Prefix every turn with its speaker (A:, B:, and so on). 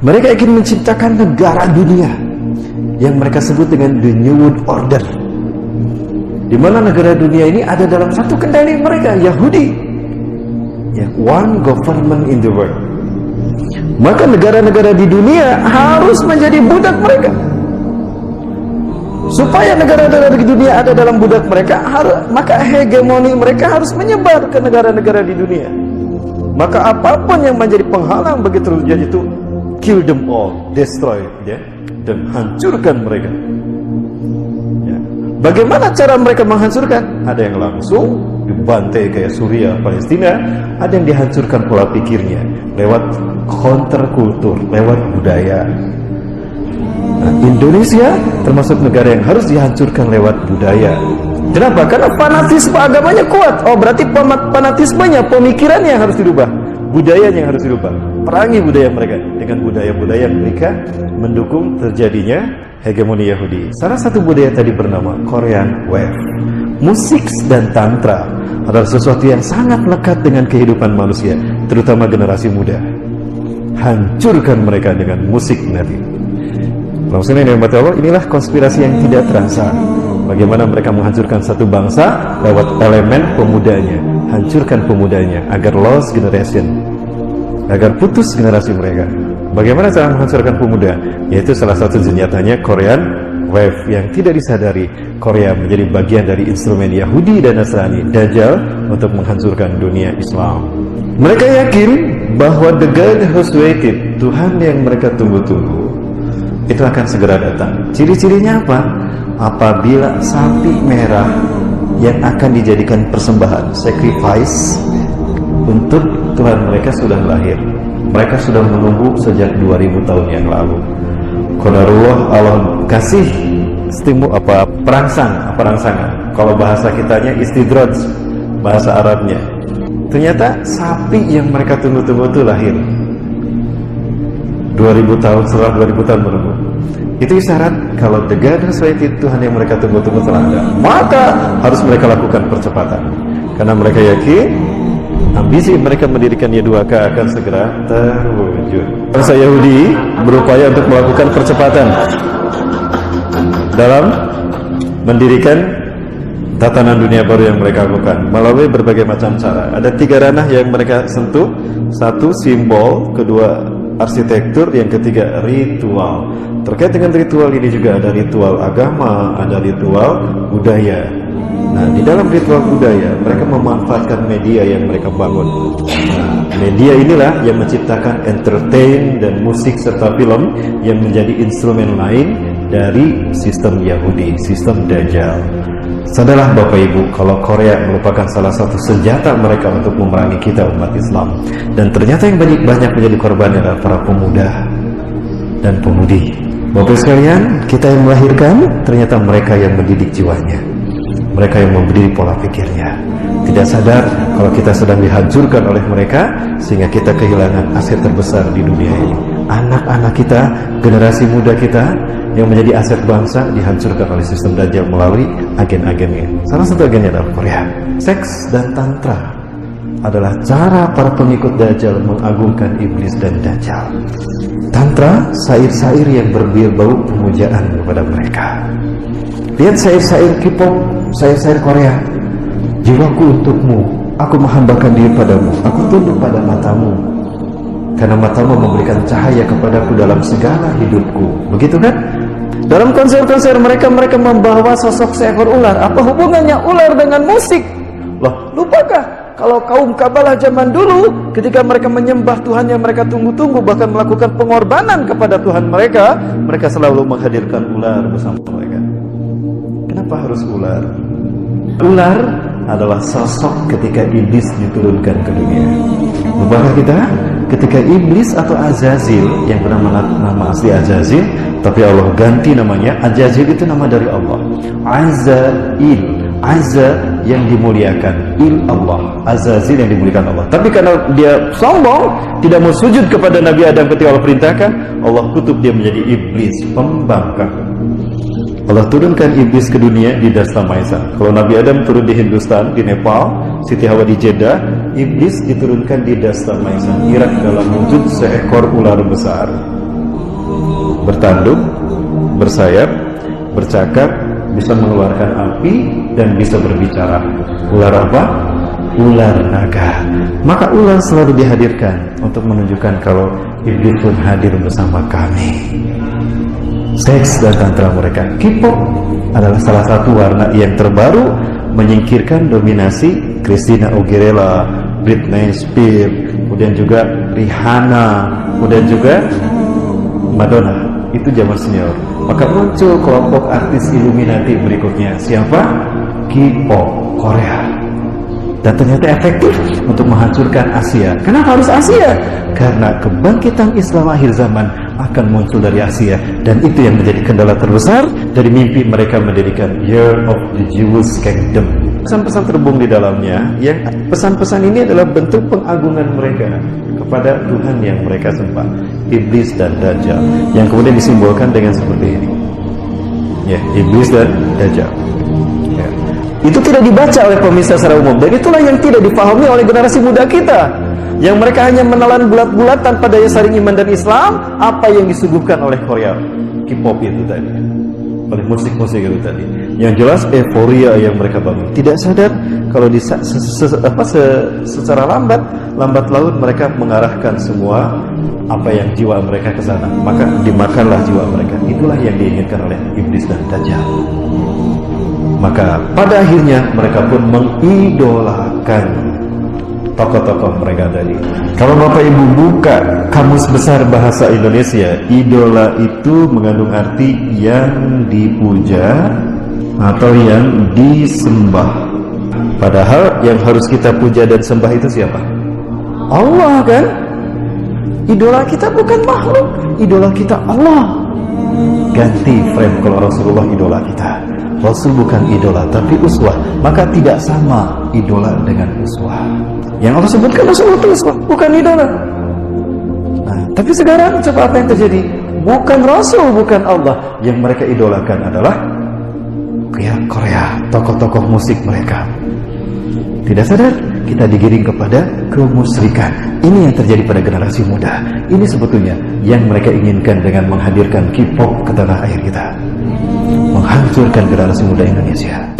A: Mereka ingin menciptakan negara dunia yang mereka sebut dengan the New World Order. Di mana negara dunia ini ada dalam satu kendali mereka, Yahudi. Ya, one government in the world. Maka negara-negara di dunia harus menjadi budak mereka. Supaya negara-negara di dunia ada dalam budak mereka, maka hegemoni mereka harus menyebar ke negara-negara di dunia. Maka apa pun yang menjadi penghalang bagi terwujudnya itu kill them all, destroy ya, dan hancurkan mereka. Ya. Bagaimana cara mereka menghancurkan? Ada yang langsung dibantai kayak Suria, Palestina, ada yang dihancurkan pola pikirnya lewat counterkultur, lewat budaya. Nah, Indonesia termasuk negara yang harus dihancurkan lewat budaya. Kenapa? Karena fanatisme agamanya kuat. Oh, berarti fanatismenya, pemikirannya yang harus dirubah, budayanya yang harus dirubah. Perangi budaya mereka dengan budaya-budaya mereka mendukung terjadinya hegemoni Yahudi. Salah satu budaya tadi bernama Korean Wave. Musik dan tantra adalah sesuatu yang sangat lekat dengan kehidupan manusia, terutama generasi muda. Hancurkan mereka dengan musik nanti. Langsung ini Allah, inilah konspirasi yang tidak terasa. Bagaimana mereka menghancurkan satu bangsa lewat elemen pemudanya, hancurkan pemudanya agar lost generation, agar putus generasi mereka. Bagaimana cara menghancurkan pemuda? Yaitu salah satu senjatanya Korean Wave yang tidak disadari Korea menjadi bagian dari instrumen Yahudi dan Nasrani Dajjal untuk menghancurkan dunia Islam. Mereka yakin bahwa the God who's waited, Tuhan yang mereka tunggu-tunggu, itu akan segera datang. Ciri-cirinya apa? Apabila sapi merah yang akan dijadikan persembahan, sacrifice untuk Tuhan mereka sudah lahir. Mereka sudah menunggu sejak 2000 tahun yang lalu. Qadarullah Allah kasih stimu apa perangsang, apa rangsangan. Kalau bahasa kitanya istidraj, bahasa Arabnya. Ternyata sapi yang mereka tunggu-tunggu itu lahir. 2000 tahun setelah 2000 tahun menunggu itu isyarat kalau the God has waited Tuhan yang mereka tunggu-tunggu telah ada maka harus mereka lakukan percepatan karena mereka yakin ambisi mereka mendirikan Y2K akan segera terwujud. Bangsa Yahudi berupaya untuk melakukan percepatan dalam mendirikan tatanan dunia baru yang mereka lakukan melalui berbagai macam cara. Ada tiga ranah yang mereka sentuh. Satu simbol. Kedua arsitektur, yang ketiga ritual. Terkait dengan ritual ini juga ada ritual agama, ada ritual budaya. Nah, di dalam ritual budaya, mereka memanfaatkan media yang mereka bangun. Nah, media inilah yang menciptakan entertain dan musik serta film yang menjadi instrumen lain dari sistem Yahudi, sistem Dajjal. Sadarlah Bapak Ibu kalau Korea merupakan salah satu senjata mereka untuk memerangi kita umat Islam dan ternyata yang banyak banyak menjadi korban adalah para pemuda dan pemudi. Bapak sekalian, kita yang melahirkan ternyata mereka yang mendidik jiwanya. Mereka yang memberi pola pikirnya. Tidak sadar kalau kita sedang dihancurkan oleh mereka sehingga kita kehilangan aset terbesar di dunia ini. Anak-anak kita, generasi muda kita yang menjadi aset bangsa dihancurkan oleh sistem Dajjal melalui agen-agennya. Salah satu agennya adalah Korea. Seks dan tantra adalah cara para pengikut Dajjal mengagungkan iblis dan Dajjal. Tantra, sair-sair yang berbau pemujaan kepada mereka. Lihat sair-sair K-pop, sair-sair Korea. Jiwaku untukmu, aku menghambakan diri padamu, aku tunduk pada matamu. Karena matamu memberikan cahaya kepadaku dalam segala hidupku. Begitu kan? Dalam konser-konser mereka mereka membawa sosok seekor ular. Apa hubungannya ular dengan musik? Loh, lupakah kalau kaum Kabalah zaman dulu ketika mereka menyembah Tuhan yang mereka tunggu-tunggu bahkan melakukan pengorbanan kepada Tuhan mereka, mereka selalu menghadirkan ular bersama mereka. Kenapa harus ular? Ular adalah sosok ketika iblis diturunkan ke dunia. Lupakah kita? Ketika iblis atau Azazil yang bernama nama asli Azazil, tapi Allah ganti namanya. Azazil itu nama dari Allah. Azail Azza yang dimuliakan Il Allah Azazil yang dimuliakan Allah tapi karena dia sombong tidak mau sujud kepada Nabi Adam ketika Allah perintahkan Allah kutuk dia menjadi iblis pembangkang Allah turunkan iblis ke dunia di Dasta Maisa kalau Nabi Adam turun di Hindustan di Nepal Siti Hawa di Jeddah iblis diturunkan di Dasta Maisa Irak dalam wujud seekor ular besar bertanduk, bersayap, bercakap, bisa mengeluarkan api dan bisa berbicara. Ular apa? Ular naga. Maka ular selalu dihadirkan untuk menunjukkan kalau iblis pun hadir bersama kami. Seks dan tantra mereka. K-pop adalah salah satu warna yang terbaru menyingkirkan dominasi Christina Aguilera, Britney Spears, kemudian juga Rihanna, kemudian juga Madonna. Itu zaman senior. Maka muncul kelompok artis Illuminati berikutnya. Siapa? K-pop Korea. Dan ternyata efektif untuk menghancurkan Asia. Kenapa harus Asia? Karena kebangkitan Islam akhir zaman akan muncul dari Asia dan itu yang menjadi kendala terbesar dari mimpi mereka mendirikan Year of the Jewish Kingdom. Pesan-pesan terbung di dalamnya yang pesan-pesan ini adalah bentuk pengagungan mereka kepada Tuhan yang mereka sembah, iblis dan dajjal yang kemudian disimbolkan dengan seperti ini. Ya, iblis dan dajjal. Itu tidak dibaca oleh pemirsa secara umum. Dan itulah yang tidak dipahami oleh generasi muda kita. Yang mereka hanya menelan bulat-bulat tanpa daya saring iman dan Islam apa yang disuguhkan oleh Korea? K-pop itu tadi. Oleh musik-musik itu tadi. Yang jelas euforia yang mereka bangun. Tidak sadar kalau di se, se, apa, se, secara lambat lambat laun mereka mengarahkan semua apa yang jiwa mereka ke sana. Maka dimakanlah jiwa mereka. Itulah yang diinginkan oleh iblis dan dajjal maka pada akhirnya mereka pun mengidolakan tokoh-tokoh mereka tadi. Kalau Bapak Ibu buka kamus besar bahasa Indonesia, idola itu mengandung arti yang dipuja atau yang disembah. Padahal yang harus kita puja dan sembah itu siapa? Allah kan? Idola kita bukan makhluk, idola kita Allah. Ganti frame kalau Rasulullah idola kita. Rasul bukan idola tapi uswah, maka tidak sama idola dengan uswah. Yang Allah sebutkan Rasul itu uswah, bukan idola. Nah, tapi sekarang coba apa yang terjadi? Bukan Rasul, bukan Allah. Yang mereka idolakan adalah ya Korea, tokoh-tokoh musik mereka. Tidak sadar kita digiring kepada kemusyrikan. Ini yang terjadi pada generasi muda. Ini sebetulnya yang mereka inginkan dengan menghadirkan K-pop ke tanah air kita. Menghancurkan generasi muda Indonesia.